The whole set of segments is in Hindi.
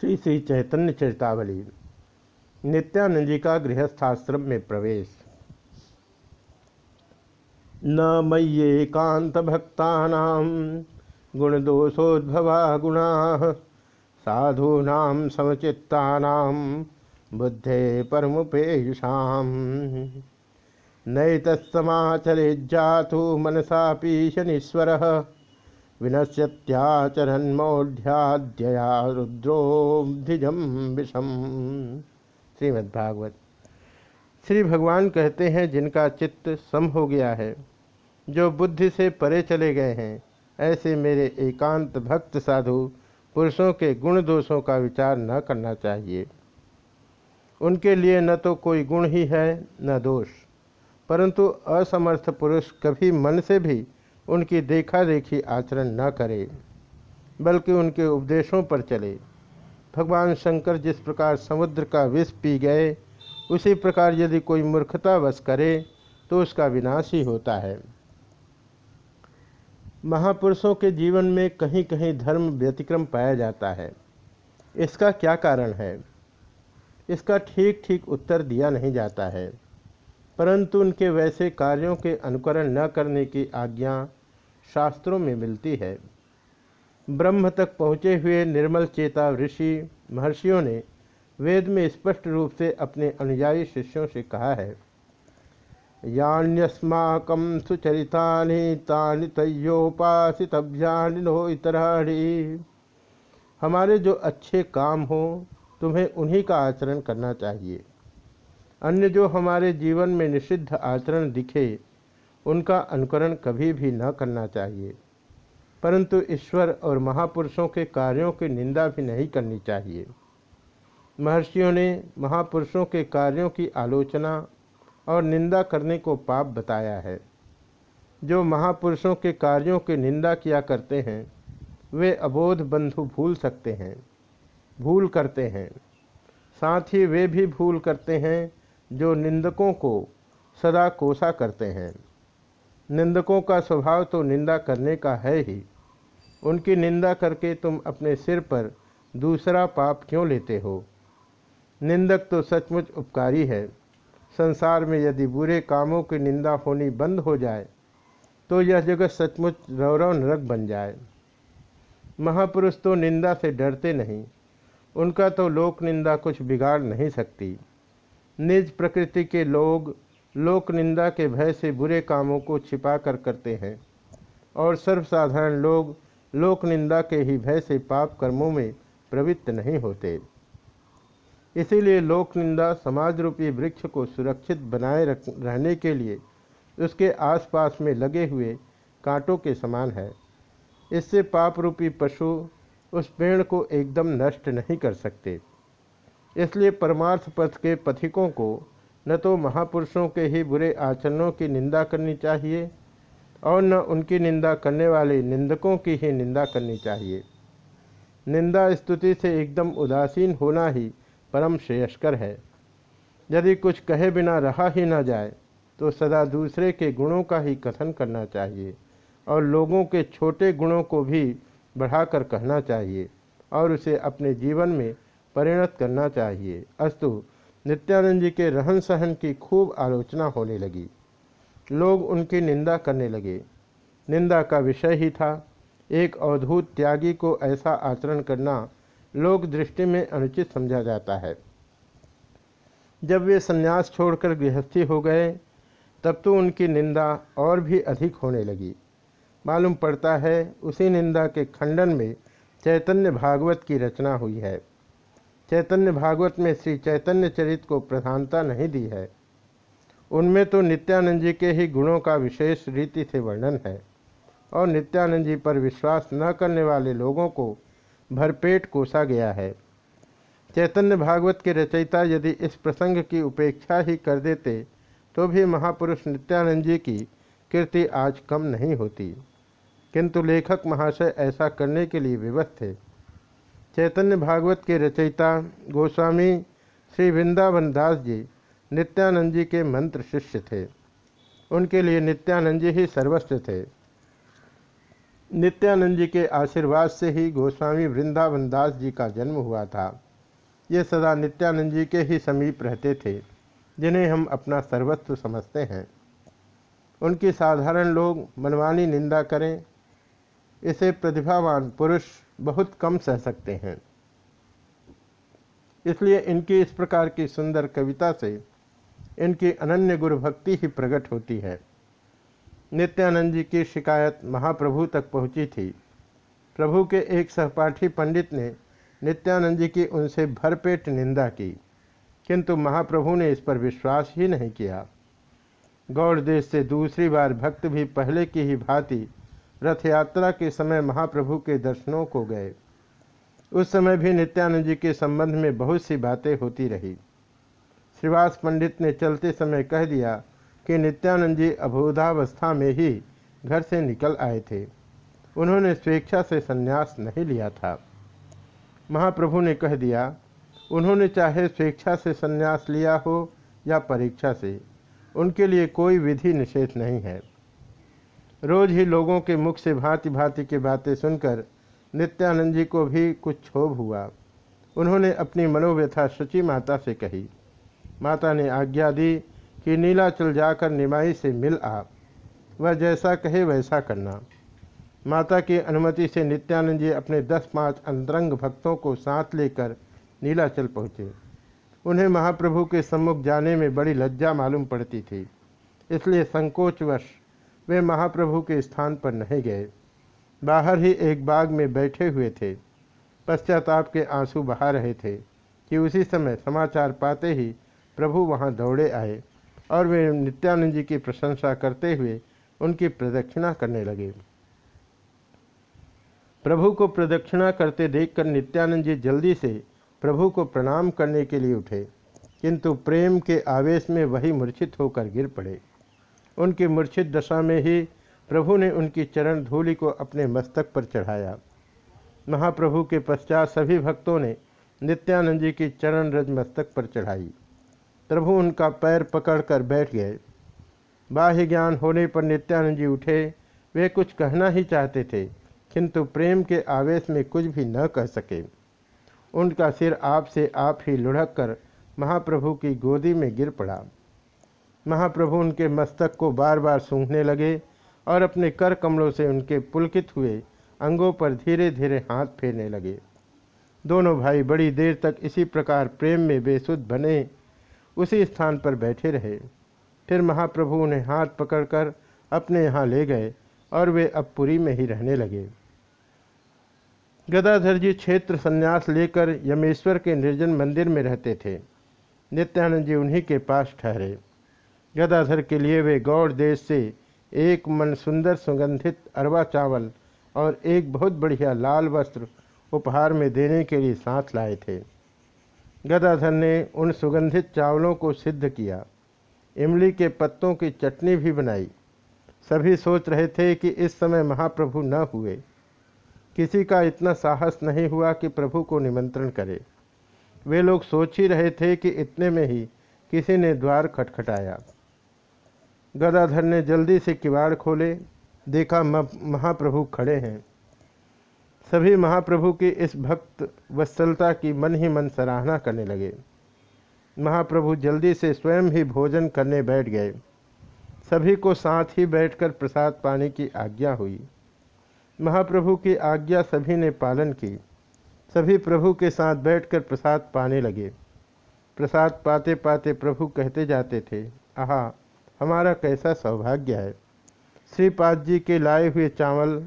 श्री श्री चैतन्य चरितावली नित्यानंद जी का गृहस्थाश्रम में प्रवेश। न मय्येकांत भक्ता गुण दोषोद्भवा गुणा, साधूना समचित्ता बुद्धे परमुपेयुषा नैतत्समाचरे जातु मनसा पीशनीश्वर विनश्यत्याचरन्मोढ़्याद्यया रुद्रोधिजम विषम। श्रीमद्भागवत। श्री भगवान कहते हैं, जिनका चित्त सम हो गया है, जो बुद्धि से परे चले गए हैं, ऐसे मेरे एकांत भक्त साधु पुरुषों के गुण दोषों का विचार न करना चाहिए। उनके लिए न तो कोई गुण ही है, न दोष, परंतु असमर्थ पुरुष कभी मन से भी उनकी देखा देखी आचरण न करे, बल्कि उनके उपदेशों पर चले। भगवान शंकर जिस प्रकार समुद्र का विष पी गए, उसी प्रकार यदि कोई मूर्खतावश करे तो उसका विनाश ही होता है। महापुरुषों के जीवन में कहीं कहीं धर्म व्यतिक्रम पाया जाता है। इसका क्या कारण है? इसका ठीक ठीक उत्तर दिया नहीं जाता है। परंतु उनके वैसे कार्यों के अनुकरण न करने की आज्ञा शास्त्रों में मिलती है। ब्रह्म तक पहुँचे हुए निर्मल चेता ऋषि महर्षियों ने वेद में स्पष्ट रूप से अपने अनुयायी शिष्यों से कहा है, यान्यस्माक सुचरिता तानि तयोपासितभ्यानिनो इतराणी। हमारे जो अच्छे काम हो, तुम्हें उन्हीं का आचरण करना चाहिए। अन्य जो हमारे जीवन में निषिद्ध आचरण दिखे उनका अनुकरण कभी भी न करना चाहिए। परंतु ईश्वर और महापुरुषों के कार्यों की निंदा भी नहीं करनी चाहिए। महर्षियों ने महापुरुषों के कार्यों की आलोचना और निंदा करने को पाप बताया है। जो महापुरुषों के कार्यों की निंदा किया करते हैं, वे अबोध बंधु भूल सकते हैं, भूल करते हैं। साथ ही वे भी भूल करते हैं जो निंदकों को सदा कोसा करते हैं। निंदकों का स्वभाव तो निंदा करने का है ही। उनकी निंदा करके तुम अपने सिर पर दूसरा पाप क्यों लेते हो? निंदक तो सचमुच उपकारी है। संसार में यदि बुरे कामों की निंदा होनी बंद हो जाए तो यह जगत सचमुच रौरव नरक बन जाए। महापुरुष तो निंदा से डरते नहीं। उनका तो लोक निंदा कुछ बिगाड़ नहीं सकती। निज प्रकृति के लोग लोक निंदा के भय से बुरे कामों को छिपा कर करते हैं और सर्वसाधारण लोग लोक निंदा के ही भय से पाप कर्मों में प्रवृत्त नहीं होते। इसीलिए लोक निंदा समाज रूपी वृक्ष को सुरक्षित बनाए रहने के लिए उसके आसपास में लगे हुए कांटों के समान है। इससे पाप रूपी पशु उस पेड़ को एकदम नष्ट नहीं कर सकते। इसलिए परमार्थ पथ के पथिकों को न तो महापुरुषों के ही बुरे आचरणों की निंदा करनी चाहिए और न उनकी निंदा करने वाले निंदकों की ही निंदा करनी चाहिए। निंदा स्तुति से एकदम उदासीन होना ही परम श्रेयस्कर है। यदि कुछ कहे बिना रहा ही न जाए तो सदा दूसरे के गुणों का ही कथन करना चाहिए और लोगों के छोटे गुणों को भी बढ़ाकर कहना चाहिए और उसे अपने जीवन में परिणत करना चाहिए। अस्तु नित्यानंद जी के रहन सहन की खूब आलोचना होने लगी। लोग उनकी निंदा करने लगे। निंदा का विषय ही था एक अवधूत त्यागी को ऐसा आचरण करना लोक दृष्टि में अनुचित समझा जाता है। जब वे संन्यास छोड़कर गृहस्थी हो गए, तब तो उनकी निंदा और भी अधिक होने लगी। मालूम पड़ता है उसी निंदा के खंडन में चैतन्य भागवत की रचना हुई है। चैतन्य भागवत में श्री चैतन्य चरित को प्रधानता नहीं दी है। उनमें तो नित्यानंद जी के ही गुणों का विशेष रीति से वर्णन है और नित्यानंद जी पर विश्वास न करने वाले लोगों को भरपेट कोसा गया है। चैतन्य भागवत के रचयिता यदि इस प्रसंग की उपेक्षा ही कर देते तो भी महापुरुष नित्यानंद जी की कीर्ति आज कम नहीं होती। किंतु लेखक महाशय ऐसा करने के लिए विवश थे। चैतन्य भागवत के रचयिता गोस्वामी श्री वृंदावन दास जी नित्यानंद जी के मंत्र शिष्य थे। उनके लिए नित्यानंद जी ही सर्वस्व थे। नित्यानंद जी के आशीर्वाद से ही गोस्वामी वृंदावन दास जी का जन्म हुआ था। ये सदा नित्यानंद जी के ही समीप रहते थे, जिन्हें हम अपना सर्वस्व समझते हैं। उनकी साधारण लोग मनमानी निंदा करें, इसे प्रतिभावान पुरुष बहुत कम सह सकते हैं। इसलिए इनकी इस प्रकार की सुंदर कविता से इनकी अनन्य गुरु भक्ति ही प्रकट होती है। नित्यानंद जी की शिकायत महाप्रभु तक पहुँची थी। प्रभु के एक सहपाठी पंडित ने नित्यानंद जी की उनसे भरपेट निंदा की, किंतु महाप्रभु ने इस पर विश्वास ही नहीं किया। गौड़ देश से दूसरी बार भक्त भी पहले की ही भांति रथ यात्रा के समय महाप्रभु के दर्शनों को गए। उस समय भी नित्यानंद जी के संबंध में बहुत सी बातें होती रही। श्रीवास पंडित ने चलते समय कह दिया कि नित्यानंद जी अभोधावस्था में ही घर से निकल आए थे। उन्होंने स्वेच्छा से संन्यास नहीं लिया था। महाप्रभु ने कह दिया, उन्होंने चाहे स्वेच्छा से संन्यास लिया हो या परीक्षा से, उनके लिए कोई विधि निषेध नहीं है। रोज ही लोगों के मुख से भांति भांति की बातें सुनकर नित्यानंद जी को भी कुछ क्षोभ हुआ। उन्होंने अपनी मनोव्यथा शुचि माता से कही। माता ने आज्ञा दी कि नीलाचल जाकर निमाई से मिल आ। वह जैसा कहे वैसा करना। माता की अनुमति से नित्यानंद जी अपने दस पाँच अंतरंग भक्तों को साथ लेकर नीलाचल पहुँचे। उन्हें महाप्रभु के सम्मुख जाने में बड़ी लज्जा मालूम पड़ती थी। इसलिए संकोचवश वे महाप्रभु के स्थान पर नहीं गए। बाहर ही एक बाग में बैठे हुए थे। पश्चाताप के आँसू बहा रहे थे कि उसी समय समाचार पाते ही प्रभु वहाँ दौड़े आए और वे नित्यानंद जी की प्रशंसा करते हुए उनकी प्रदक्षिणा करने लगे। प्रभु को प्रदक्षिणा करते देखकर नित्यानंद जी जल्दी से प्रभु को प्रणाम करने के लिए उठे, किंतु प्रेम के आवेश में वही मूर्छित होकर गिर पड़े। उनकी मूर्छित दशा में ही प्रभु ने उनकी चरण धूलि को अपने मस्तक पर चढ़ाया। महाप्रभु के पश्चात सभी भक्तों ने नित्यानंद जी की चरण रज मस्तक पर चढ़ाई। प्रभु उनका पैर पकड़कर बैठ गए। बाह्य ज्ञान होने पर नित्यानंद जी उठे। वे कुछ कहना ही चाहते थे, किंतु प्रेम के आवेश में कुछ भी न कह सके। उनका सिर आप से आप ही लुढ़क कर महाप्रभु की गोदी में गिर पड़ा। महाप्रभु उनके मस्तक को बार बार सूंघने लगे और अपने कर कमलों से उनके पुलकित हुए अंगों पर धीरे धीरे हाथ फेरने लगे। दोनों भाई बड़ी देर तक इसी प्रकार प्रेम में बेसुध बने, उसी स्थान पर बैठे रहे। फिर महाप्रभु उन्हें हाथ पकड़कर अपने यहाँ ले गए और वे अब पुरी में ही रहने लगे। गदाधर जी क्षेत्र संन्यास लेकर यमेश्वर के निर्जन मंदिर में रहते थे। नित्यानंद जी उन्हीं के पास ठहरे। गदाधर के लिए वे गौड़ देश से एक मन सुंदर सुगंधित अरवा चावल और एक बहुत बढ़िया लाल वस्त्र उपहार में देने के लिए साथ लाए थे। गदाधर ने उन सुगंधित चावलों को सिद्ध किया। इमली के पत्तों की चटनी भी बनाई। सभी सोच रहे थे कि इस समय महाप्रभु न हुए। किसी का इतना साहस नहीं हुआ कि प्रभु को निमंत्रण करे। वे लोग सोच ही रहे थे कि इतने में ही किसी ने द्वार खटखटाया। गदाधर ने जल्दी से किवाड़ खोले, देखा महाप्रभु खड़े हैं। सभी महाप्रभु की इस भक्त वत्सलता की मन ही मन सराहना करने लगे। महाप्रभु जल्दी से स्वयं ही भोजन करने बैठ गए। सभी को साथ ही बैठकर प्रसाद पाने की आज्ञा हुई। महाप्रभु की आज्ञा सभी ने पालन की। सभी प्रभु के साथ बैठकर प्रसाद पाने लगे। प्रसाद पाते पाते प्रभु कहते जाते थे, आहा हमारा कैसा सौभाग्य है। श्रीपाद जी के लाए हुए चावल,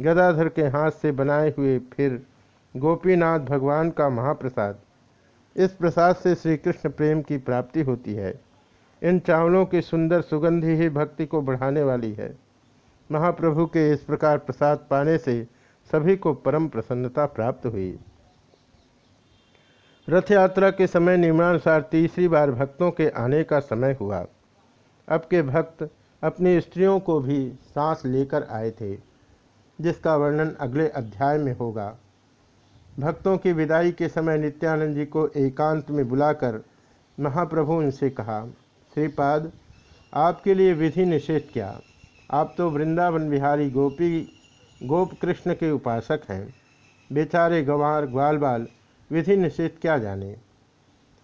गदाधर के हाथ से बनाए हुए फिर गोपीनाथ भगवान का महाप्रसाद। इस प्रसाद से श्री कृष्ण प्रेम की प्राप्ति होती है। इन चावलों की सुंदर सुगंधि ही भक्ति को बढ़ाने वाली है। महाप्रभु के इस प्रकार प्रसाद पाने से सभी को परम प्रसन्नता प्राप्त हुई। रथ यात्रा के समय नियमानुसार तीसरी बार भक्तों के आने का समय हुआ। अब के भक्त अपनी स्त्रियों को भी सांस लेकर आए थे, जिसका वर्णन अगले अध्याय में होगा। भक्तों की विदाई के समय नित्यानंद जी को एकांत में बुलाकर महाप्रभु उनसे कहा, श्रीपाद, आपके लिए विधि निषेध क्या? आप तो वृंदावन बिहारी गोपी गोप कृष्ण के उपासक हैं। बेचारे गंवार ग्वाल बाल विधि निषेध क्या जाने?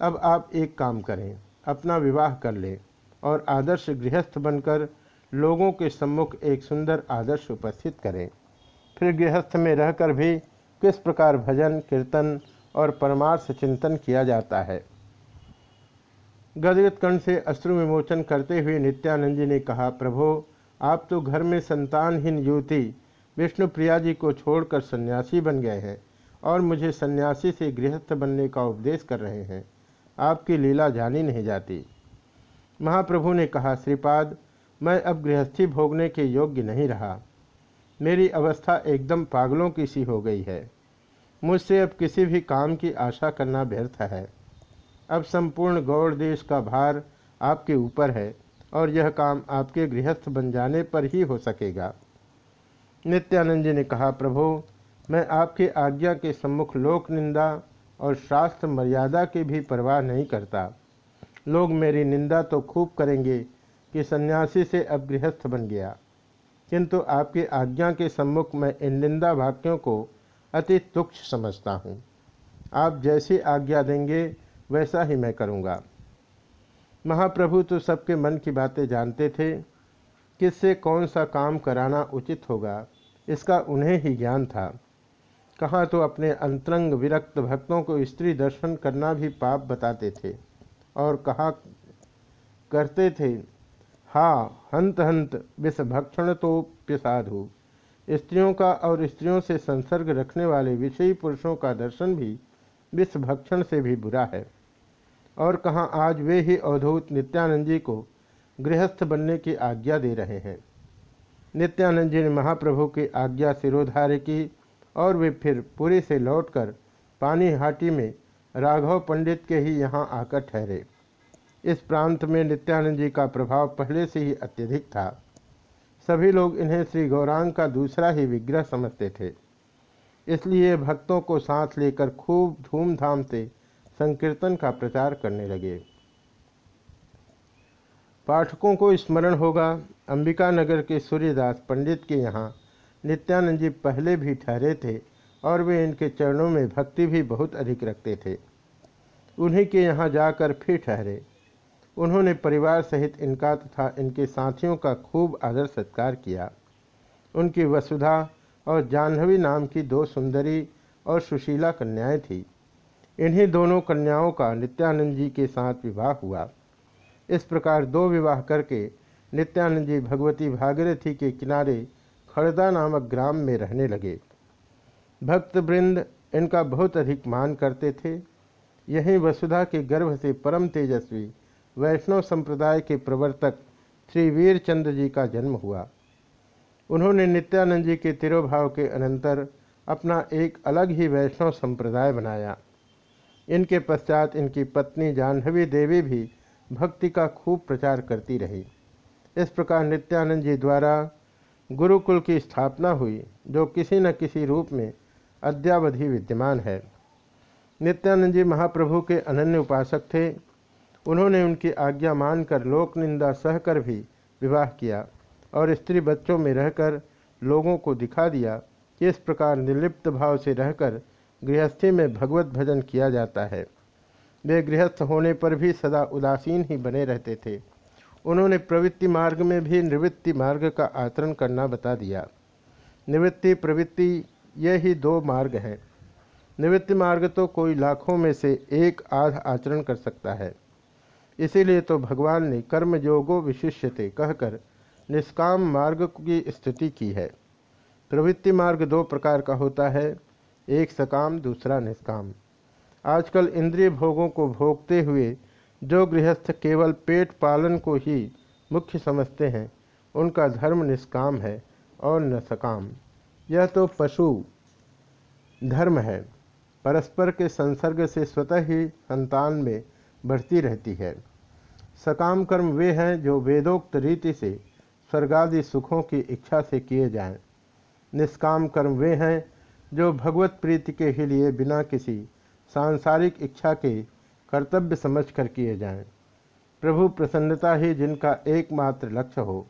अब आप एक काम करें, अपना विवाह कर लें। और आदर्श गृहस्थ बनकर लोगों के सम्मुख एक सुंदर आदर्श उपस्थित करें। फिर गृहस्थ में रहकर भी किस प्रकार भजन, कीर्तन और परमार्थ चिंतन किया जाता है? गदगद कर्ण से अश्रु विमोचन करते हुए नित्यानंद जी ने कहा, प्रभो, आप तो घर में संतानहीन युवती विष्णु प्रिया जी को छोड़कर सन्यासी बन गए हैं और मुझे सन्यासी से गृहस्थ बनने का उपदेश कर रहे हैं। आपकी लीला जानी नहीं जाती। महाप्रभु ने कहा, श्रीपाद, मैं अब गृहस्थी भोगने के योग्य नहीं रहा। मेरी अवस्था एकदम पागलों की सी हो गई है। मुझसे अब किसी भी काम की आशा करना व्यर्थ है। अब संपूर्ण गौड़ देश का भार आपके ऊपर है और यह काम आपके गृहस्थ बन जाने पर ही हो सकेगा। नित्यानंद जी ने कहा, प्रभु, मैं आपके आज्ञा के सम्मुख लोक निंदा और शास्त्र मर्यादा की भी परवाह नहीं करता। लोग मेरी निंदा तो खूब करेंगे कि सन्यासी से अब गृहस्थ बन गया। किंतु आपकी आज्ञा के सम्मुख मैं इन निंदा वाक्यों को अति तुक्ष समझता हूँ। आप जैसी आज्ञा देंगे, वैसा ही मैं करूँगा। महाप्रभु तो सबके मन की बातें जानते थे। किससे कौन सा काम कराना उचित होगा, इसका उन्हें ही ज्ञान था। कहाँ तो अपने अंतरंग विरक्त भक्तों को स्त्री दर्शन करना भी पाप बताते थे। और कहा करते थे, हा, हंत हंत विषभक्षण तो साधु स्त्रियों का और स्त्रियों से संसर्ग रखने वाले विषयी पुरुषों का दर्शन भी विषभक्षण से भी बुरा है। और कहाँ आज वे ही अवधूत नित्यानंद जी को गृहस्थ बनने की आज्ञा दे रहे हैं। नित्यानंद जी ने महाप्रभु की आज्ञा सिरोधार्य की और वे फिर पुरी से लौटकर पानी हाटी में राघव पंडित के ही यहाँ आकर ठहरे। इस प्रांत में नित्यानंद जी का प्रभाव पहले से ही अत्यधिक था। सभी लोग इन्हें श्री गौरांग का दूसरा ही विग्रह समझते थे। इसलिए भक्तों को साथ लेकर खूब धूमधाम से संकीर्तन का प्रचार करने लगे। पाठकों को स्मरण होगा अंबिका नगर के सूर्यदास पंडित के यहाँ नित्यानंद जी पहले भी ठहरे थे और वे इनके चरणों में भक्ति भी बहुत अधिक रखते थे। उन्हीं के यहाँ जाकर फिर ठहरे। उन्होंने परिवार सहित इनका तथा इनके साथियों का खूब आदर सत्कार किया। उनकी वसुधा और जाह्नवी नाम की दो सुंदरी और सुशीला कन्याएँ थीं। इन्हीं दोनों कन्याओं का नित्यानंद जी के साथ विवाह हुआ। इस प्रकार दो विवाह करके नित्यानंद जी भगवती भागीरथी के किनारे खड़दा नामक ग्राम में रहने लगे। भक्त वृंद इनका बहुत अधिक मान करते थे। यहीं वसुधा के गर्भ से परम तेजस्वी वैष्णव संप्रदाय के प्रवर्तक श्री वीरचंद्र जी का जन्म हुआ। उन्होंने नित्यानंद जी के तिरोभाव के अनंतर अपना एक अलग ही वैष्णव संप्रदाय बनाया। इनके पश्चात इनकी पत्नी जाह्नवी देवी भी भक्ति का खूब प्रचार करती रही। इस प्रकार नित्यानंद जी द्वारा गुरुकुल की स्थापना हुई, जो किसी न किसी रूप में अद्यावधि विद्यमान है। नित्यानंद जी महाप्रभु के अनन्य उपासक थे। उन्होंने उनकी आज्ञा मानकर लोक निंदा सहकर भी विवाह किया और स्त्री बच्चों में रहकर लोगों को दिखा दिया। कि इस प्रकार निर्लिप्त भाव से रहकर गृहस्थी में भगवत भजन किया जाता है। वे गृहस्थ होने पर भी सदा उदासीन ही बने रहते थे। उन्होंने प्रवृत्ति मार्ग में भी निवृत्ति मार्ग का आचरण करना बता दिया। निवृत्ति प्रवृत्ति ये ही दो मार्ग हैं। निवृत्ति मार्ग तो कोई लाखों में से एक आध आचरण कर सकता है। इसीलिए तो भगवान ने कर्म योगो विशिष्यते कहकर निष्काम मार्ग की स्थिति की है। प्रवृत्ति मार्ग दो प्रकार का होता है, एक सकाम, दूसरा निष्काम। आजकल इंद्रिय भोगों को भोगते हुए जो गृहस्थ केवल पेट पालन को ही मुख्य समझते हैं, उनका धर्म निष्काम है और न सकाम। यह तो पशु धर्म है परस्पर के संसर्ग से स्वतः ही संतान में बढ़ती रहती है सकाम कर्म वे हैं जो वेदोक्त रीति से स्वर्गादि सुखों की इच्छा से किए जाएँ। निष्काम कर्म वे हैं जो भगवत प्रीति के ही लिए बिना किसी सांसारिक इच्छा के कर्तव्य समझकर किए जाएँ। प्रभु प्रसन्नता ही जिनका एकमात्र लक्ष्य हो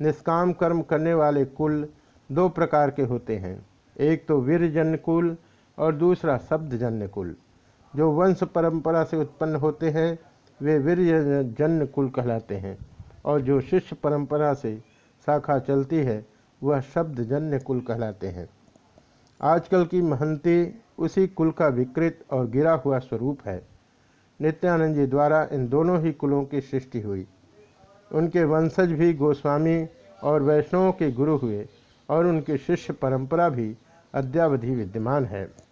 निष्काम कर्म करने वाले कुल दो प्रकार के होते हैं। एक तो वीरजन्य कुल और दूसरा शब्दजन्य कुल जो वंश परंपरा से उत्पन्न होते हैं, वे वीरजन्य कुल कहलाते हैं। और जो शिष्य परंपरा से शाखा चलती है, वह शब्दजन्य कुल कहलाते हैं। आजकल की महंती उसी कुल का विकृत और गिरा हुआ स्वरूप है। नित्यानंद जी द्वारा इन दोनों ही कुलों की सृष्टि हुई। उनके वंशज भी गोस्वामी और वैष्णवों के गुरु हुए। और उनकी शिष्य परंपरा भी अद्यावधि विद्यमान है।